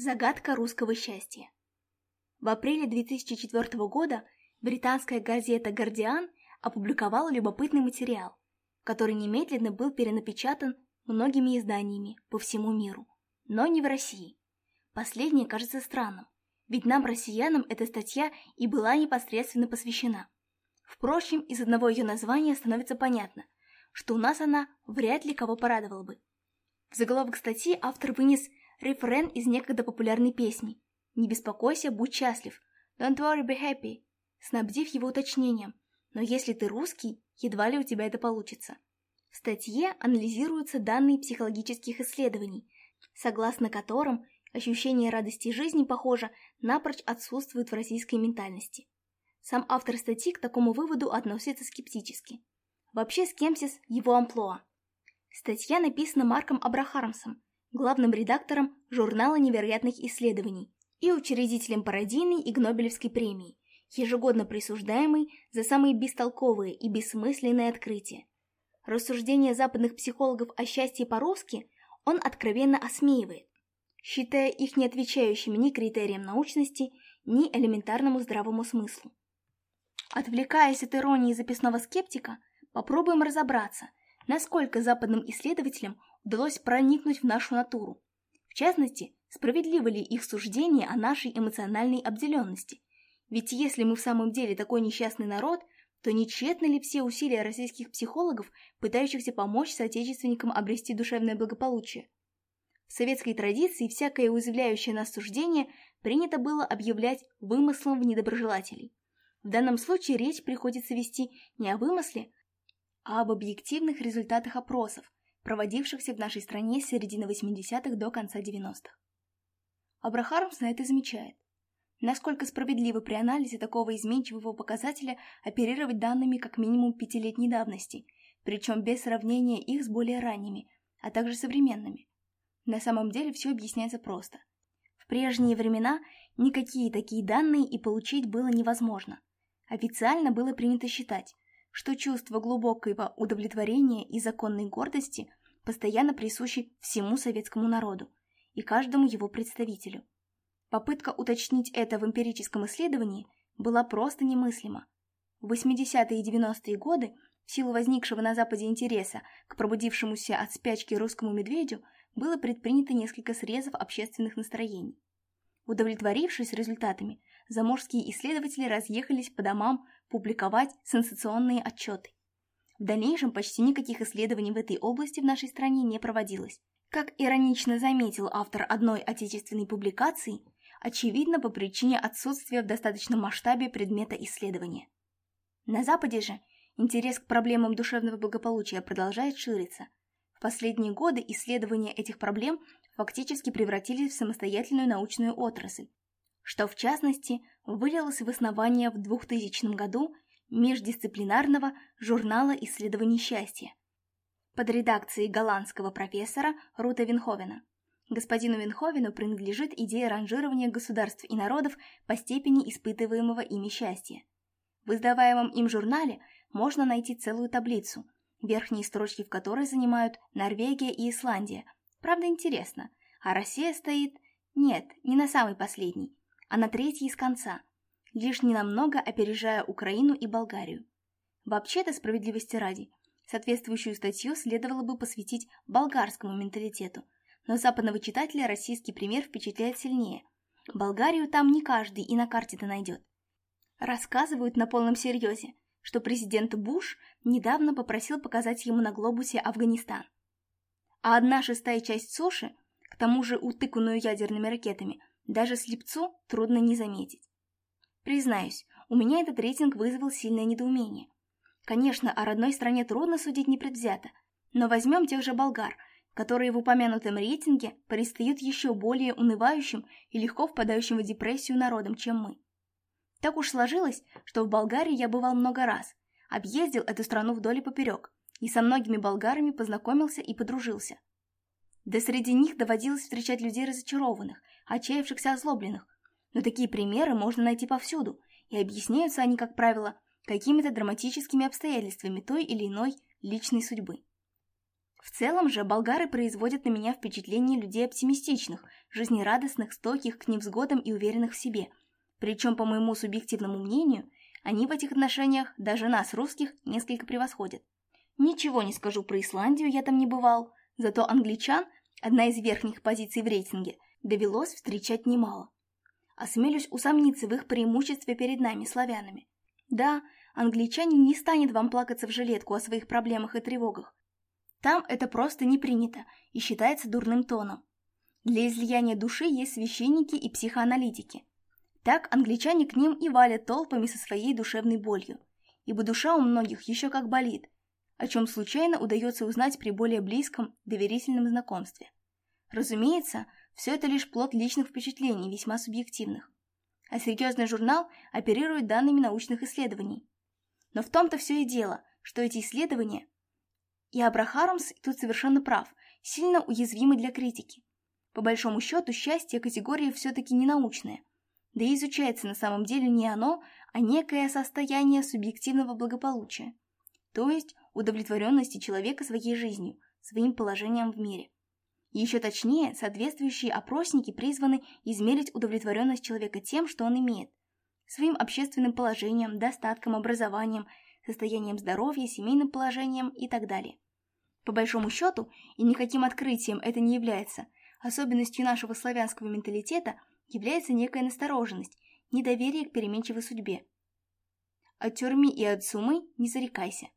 Загадка русского счастья. В апреле 2004 года британская газета «Гардиан» опубликовала любопытный материал, который немедленно был перенапечатан многими изданиями по всему миру, но не в России. Последнее кажется странным, ведь нам, россиянам, эта статья и была непосредственно посвящена. Впрочем, из одного ее названия становится понятно, что у нас она вряд ли кого порадовала бы. В заголовок статьи автор вынес рефрен из некогда популярной песни «Не беспокойся, будь счастлив», «Don't worry, be happy», снабдив его уточнением «Но если ты русский, едва ли у тебя это получится». В статье анализируются данные психологических исследований, согласно которым ощущение радости жизни, похоже, напрочь отсутствует в российской ментальности. Сам автор статьи к такому выводу относится скептически. Вообще скемсис – его амплуа. Статья написана Марком Абрахармсом, главным редактором журнала невероятных исследований и учредителем Пародийной и Гнобелевской премии, ежегодно присуждаемой за самые бестолковые и бессмысленные открытия. Рассуждения западных психологов о счастье по-русски он откровенно осмеивает, считая их не отвечающими ни критериям научности, ни элементарному здравому смыслу. Отвлекаясь от иронии записного скептика, попробуем разобраться, насколько западным исследователям удалось проникнуть в нашу натуру, частности, справедливо ли их суждение о нашей эмоциональной обделенности. Ведь если мы в самом деле такой несчастный народ, то не тщетны ли все усилия российских психологов, пытающихся помочь соотечественникам обрести душевное благополучие? В советской традиции всякое уязвляющее нас суждение принято было объявлять вымыслом в недоброжелателей. В данном случае речь приходится вести не о вымысле, а об объективных результатах опросов, проводившихся в нашей стране с середины 80-х до конца 90-х. Абрахармс на это замечает. Насколько справедливо при анализе такого изменчивого показателя оперировать данными как минимум пятилетней давности, причем без сравнения их с более ранними, а также современными. На самом деле все объясняется просто. В прежние времена никакие такие данные и получить было невозможно. Официально было принято считать, что чувство глубокого удовлетворения и законной гордости постоянно присущий всему советскому народу и каждому его представителю. Попытка уточнить это в эмпирическом исследовании была просто немыслима. В 80-е и 90-е годы, в силу возникшего на Западе интереса к пробудившемуся от спячки русскому медведю, было предпринято несколько срезов общественных настроений. Удовлетворившись результатами, заморские исследователи разъехались по домам публиковать сенсационные отчеты. В дальнейшем почти никаких исследований в этой области в нашей стране не проводилось. Как иронично заметил автор одной отечественной публикации, очевидно по причине отсутствия в достаточном масштабе предмета исследования. На Западе же интерес к проблемам душевного благополучия продолжает шириться. В последние годы исследования этих проблем фактически превратились в самостоятельную научную отрасль, что в частности вылилось в основание в 2000 году – междисциплинарного журнала исследований счастья под редакцией голландского профессора Рута Винховена. Господину Винховену принадлежит идея ранжирования государств и народов по степени испытываемого ими счастья. В издаваемом им журнале можно найти целую таблицу, верхние строчки в которой занимают Норвегия и Исландия. Правда, интересно, а Россия стоит... Нет, не на самый последний, а на третьей с конца – лишь ненамного опережая Украину и Болгарию. Вообще-то, справедливости ради, соответствующую статью следовало бы посвятить болгарскому менталитету, но западного читателя российский пример впечатляет сильнее. Болгарию там не каждый и на карте-то найдет. Рассказывают на полном серьезе, что президент Буш недавно попросил показать ему на глобусе Афганистан. А одна шестая часть суши, к тому же утыканную ядерными ракетами, даже слепцу трудно не заметить. Признаюсь, у меня этот рейтинг вызвал сильное недоумение. Конечно, о родной стране трудно судить непредвзято, но возьмем тех же болгар, которые в упомянутом рейтинге предстают еще более унывающим и легко впадающим в депрессию народом, чем мы. Так уж сложилось, что в Болгарии я бывал много раз, объездил эту страну вдоль и поперек, и со многими болгарами познакомился и подружился. Да среди них доводилось встречать людей разочарованных, отчаявшихся озлобленных, но такие примеры можно найти повсюду, и объясняются они, как правило, какими-то драматическими обстоятельствами той или иной личной судьбы. В целом же болгары производят на меня впечатление людей оптимистичных, жизнерадостных, стойких к невзгодам и уверенных в себе. Причем, по моему субъективному мнению, они в этих отношениях даже нас, русских, несколько превосходят. Ничего не скажу про Исландию, я там не бывал, зато англичан, одна из верхних позиций в рейтинге, довелось встречать немало осмелюсь усомниться в их преимуществе перед нами, славянами. Да, англичанин не станет вам плакаться в жилетку о своих проблемах и тревогах. Там это просто не принято и считается дурным тоном. Для излияния души есть священники и психоаналитики. Так англичане к ним и валят толпами со своей душевной болью, ибо душа у многих еще как болит, о чем случайно удается узнать при более близком, доверительном знакомстве. Разумеется, все это лишь плод личных впечатлений, весьма субъективных. А серьезный журнал оперирует данными научных исследований. Но в том-то все и дело, что эти исследования, и Абрахарумс тут совершенно прав, сильно уязвимы для критики. По большому счету, счастье категория все-таки не научная. Да и изучается на самом деле не оно, а некое состояние субъективного благополучия. То есть удовлетворенности человека своей жизнью, своим положением в мире. Еще точнее, соответствующие опросники призваны измерить удовлетворенность человека тем, что он имеет. Своим общественным положением, достатком, образованием, состоянием здоровья, семейным положением и так далее. По большому счету, и никаким открытием это не является, особенностью нашего славянского менталитета является некая настороженность, недоверие к переменчивой судьбе. От тюрьмы и от сумы не зарекайся.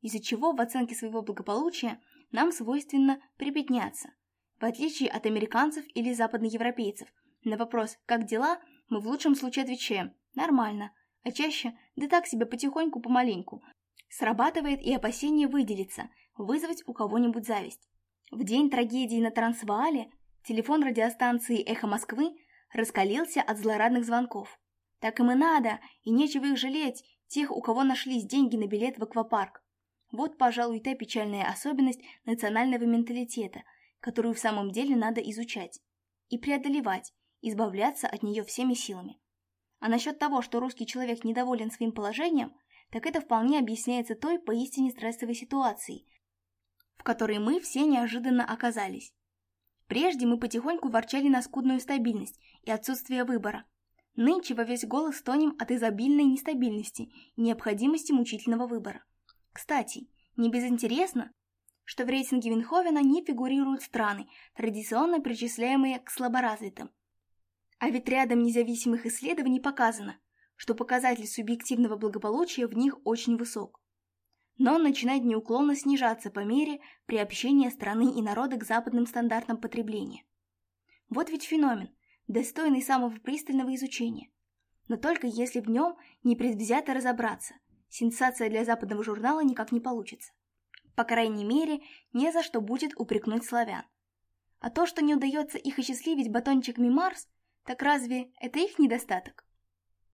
Из-за чего в оценке своего благополучия нам свойственно прибедняться – в отличие от американцев или западноевропейцев. На вопрос «как дела?» мы в лучшем случае отвечаем «нормально», а чаще «да так себе потихоньку, помаленьку». Срабатывает и опасение выделиться, вызвать у кого-нибудь зависть. В день трагедии на Трансваале телефон радиостанции «Эхо Москвы» раскалился от злорадных звонков. Так им и надо, и нечего их жалеть, тех, у кого нашлись деньги на билет в аквапарк. Вот, пожалуй, та печальная особенность национального менталитета – которую в самом деле надо изучать и преодолевать, избавляться от нее всеми силами. А насчет того, что русский человек недоволен своим положением, так это вполне объясняется той поистине стрессовой ситуацией, в которой мы все неожиданно оказались. Прежде мы потихоньку ворчали на скудную стабильность и отсутствие выбора. Нынче во весь голос стонем от изобильной нестабильности необходимости мучительного выбора. Кстати, не безинтересно, что в рейтинге Винховена не фигурируют страны, традиционно причисляемые к слаборазвитым. А ведь рядом независимых исследований показано, что показатель субъективного благополучия в них очень высок. Но он начинает неуклонно снижаться по мере приобщения страны и народа к западным стандартам потребления. Вот ведь феномен, достойный самого пристального изучения. Но только если в нем не предвзято разобраться, сенсация для западного журнала никак не получится. По крайней мере, не за что будет упрекнуть славян. А то, что не удается их осчастливить батончиками Марс, так разве это их недостаток?